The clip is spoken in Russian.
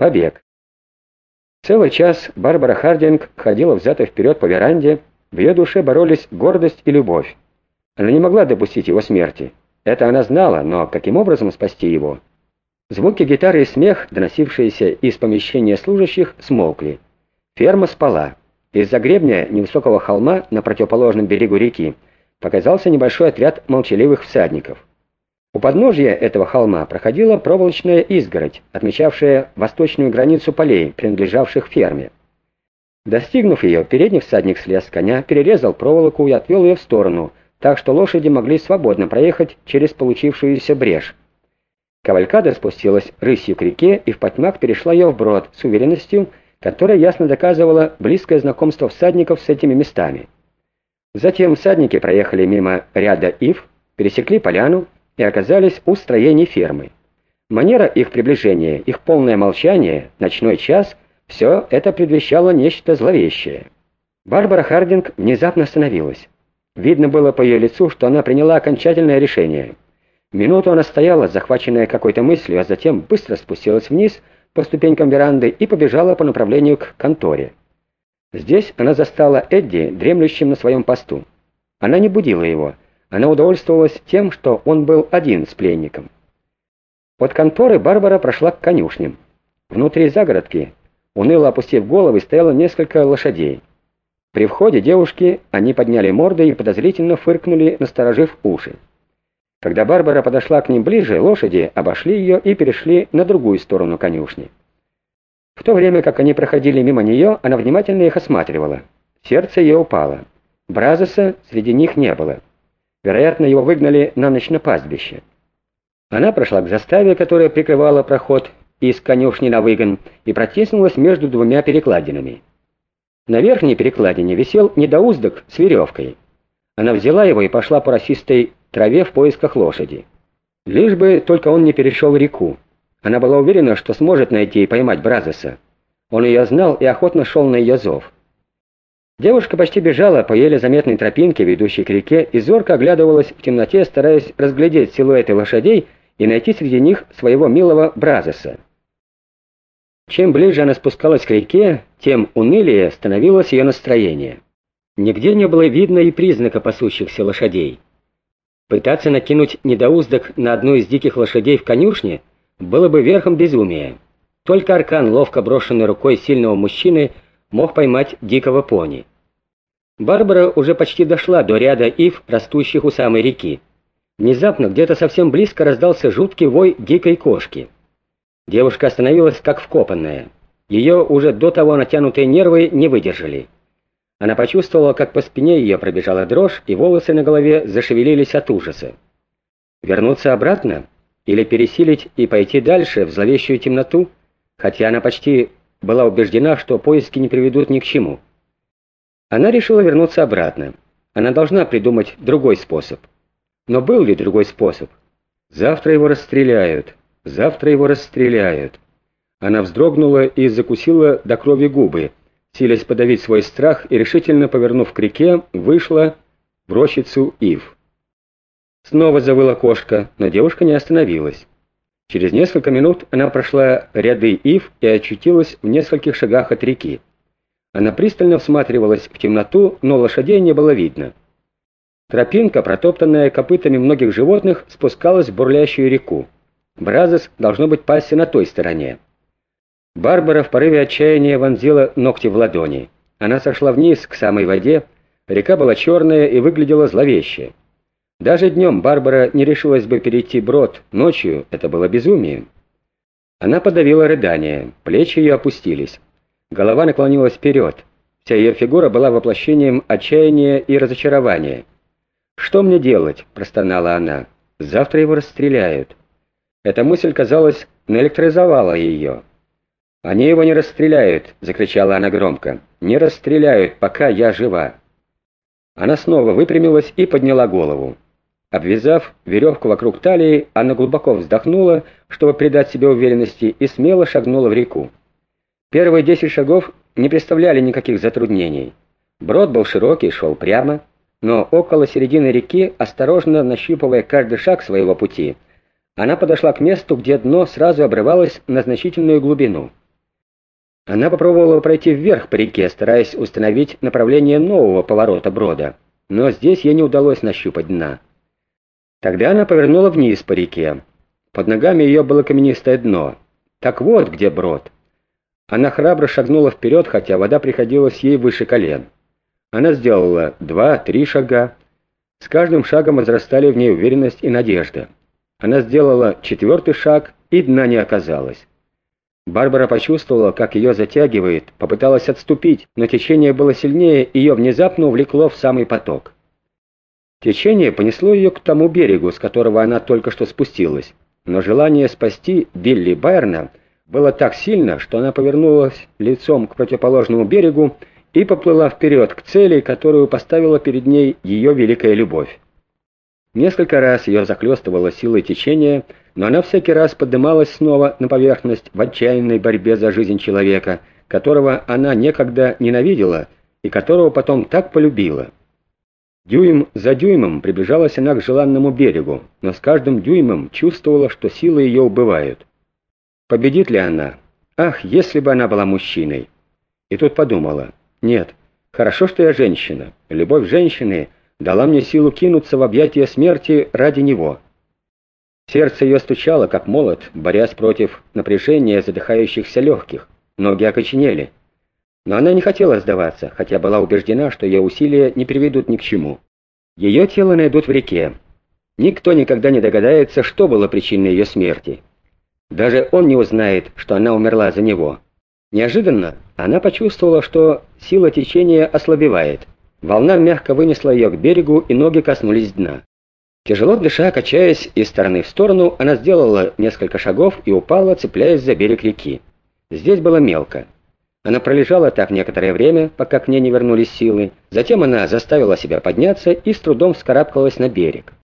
Побег. Целый час Барбара Хардинг ходила и вперед по веранде, в ее душе боролись гордость и любовь. Она не могла допустить его смерти. Это она знала, но каким образом спасти его? Звуки гитары и смех, доносившиеся из помещения служащих, смолкли. Ферма спала. Из-за гребня невысокого холма на противоположном берегу реки показался небольшой отряд молчаливых всадников. У подножья этого холма проходила проволочная изгородь, отмечавшая восточную границу полей, принадлежавших ферме. Достигнув ее, передний всадник слез с коня, перерезал проволоку и отвел ее в сторону, так что лошади могли свободно проехать через получившуюся брешь. Кавалькада спустилась рысью к реке и в потьмах перешла ее вброд с уверенностью, которая ясно доказывала близкое знакомство всадников с этими местами. Затем всадники проехали мимо ряда ив, пересекли поляну, и оказались у строений фермы. Манера их приближения, их полное молчание, ночной час — все это предвещало нечто зловещее. Барбара Хардинг внезапно остановилась. Видно было по ее лицу, что она приняла окончательное решение. Минуту она стояла, захваченная какой-то мыслью, а затем быстро спустилась вниз по ступенькам веранды и побежала по направлению к конторе. Здесь она застала Эдди, дремлющим на своем посту. Она не будила его — она удовольствовалась тем, что он был один с пленником. От конторы Барбара прошла к конюшням. Внутри загородки, уныло опустив головы, стояло несколько лошадей. При входе девушки они подняли морды и подозрительно фыркнули, насторожив уши. Когда Барбара подошла к ним ближе, лошади обошли ее и перешли на другую сторону конюшни. В то время, как они проходили мимо нее, она внимательно их осматривала. Сердце ее упало. Бразоса среди них не было. Вероятно, его выгнали на ночь на пастбище. Она прошла к заставе, которая прикрывала проход из конюшни на выгон, и протиснулась между двумя перекладинами. На верхней перекладине висел недоуздок с веревкой. Она взяла его и пошла по росистой траве в поисках лошади. Лишь бы только он не перешел реку. Она была уверена, что сможет найти и поймать Бразоса. Он ее знал и охотно шел на ее зов. Девушка почти бежала по еле заметной тропинке, ведущей к реке, и зорко оглядывалась в темноте, стараясь разглядеть силуэты лошадей и найти среди них своего милого Бразоса. Чем ближе она спускалась к реке, тем унылее становилось ее настроение. Нигде не было видно и признака пасущихся лошадей. Пытаться накинуть недоуздок на одну из диких лошадей в конюшне было бы верхом безумия. Только аркан, ловко брошенный рукой сильного мужчины, мог поймать дикого пони. Барбара уже почти дошла до ряда ив, растущих у самой реки. Внезапно где-то совсем близко раздался жуткий вой дикой кошки. Девушка остановилась как вкопанная. Ее уже до того натянутые нервы не выдержали. Она почувствовала, как по спине ее пробежала дрожь, и волосы на голове зашевелились от ужаса. Вернуться обратно? Или пересилить и пойти дальше, в зловещую темноту? Хотя она почти была убеждена, что поиски не приведут ни к чему. Она решила вернуться обратно. Она должна придумать другой способ. Но был ли другой способ? Завтра его расстреляют. Завтра его расстреляют. Она вздрогнула и закусила до крови губы, силясь подавить свой страх и, решительно повернув к реке, вышла в рощицу Ив. Снова завыла кошка, но девушка не остановилась. Через несколько минут она прошла ряды ив и очутилась в нескольких шагах от реки. Она пристально всматривалась в темноту, но лошадей не было видно. Тропинка, протоптанная копытами многих животных, спускалась в бурлящую реку. Бразос должно быть пасся на той стороне. Барбара в порыве отчаяния вонзила ногти в ладони. Она сошла вниз к самой воде, река была черная и выглядела зловеще. Даже днем Барбара не решилась бы перейти брод, ночью это было безумием. Она подавила рыдание, плечи ее опустились. Голова наклонилась вперед. Вся ее фигура была воплощением отчаяния и разочарования. «Что мне делать?» – простонала она. «Завтра его расстреляют». Эта мысль, казалось, наэлектризовала ее. «Они его не расстреляют!» — закричала она громко. «Не расстреляют, пока я жива!» Она снова выпрямилась и подняла голову. Обвязав веревку вокруг талии, она глубоко вздохнула, чтобы придать себе уверенности, и смело шагнула в реку. Первые десять шагов не представляли никаких затруднений. Брод был широкий, шел прямо, но около середины реки, осторожно нащупывая каждый шаг своего пути, она подошла к месту, где дно сразу обрывалось на значительную глубину. Она попробовала пройти вверх по реке, стараясь установить направление нового поворота брода, но здесь ей не удалось нащупать дна. Тогда она повернула вниз по реке. Под ногами ее было каменистое дно. Так вот, где брод. Она храбро шагнула вперед, хотя вода приходилась ей выше колен. Она сделала два-три шага. С каждым шагом возрастали в ней уверенность и надежда. Она сделала четвертый шаг, и дна не оказалось. Барбара почувствовала, как ее затягивает, попыталась отступить, но течение было сильнее, и ее внезапно увлекло в самый поток. Течение понесло ее к тому берегу, с которого она только что спустилась, но желание спасти Билли Байерна было так сильно, что она повернулась лицом к противоположному берегу и поплыла вперед к цели, которую поставила перед ней ее великая любовь. Несколько раз ее захлестывала силой течения, но она всякий раз поднималась снова на поверхность в отчаянной борьбе за жизнь человека, которого она некогда ненавидела и которого потом так полюбила. Дюйм за дюймом приближалась она к желанному берегу, но с каждым дюймом чувствовала, что силы ее убывают. Победит ли она? Ах, если бы она была мужчиной! И тут подумала, нет, хорошо, что я женщина. Любовь женщины дала мне силу кинуться в объятия смерти ради него. Сердце ее стучало, как молот, борясь против напряжения задыхающихся легких. Ноги окоченели. Но она не хотела сдаваться, хотя была убеждена, что ее усилия не приведут ни к чему. Ее тело найдут в реке. Никто никогда не догадается, что было причиной ее смерти. Даже он не узнает, что она умерла за него. Неожиданно она почувствовала, что сила течения ослабевает. Волна мягко вынесла ее к берегу, и ноги коснулись дна. Тяжело дыша, качаясь из стороны в сторону, она сделала несколько шагов и упала, цепляясь за берег реки. Здесь было мелко. Она пролежала так некоторое время, пока к ней не вернулись силы. Затем она заставила себя подняться и с трудом вскарабкалась на берег.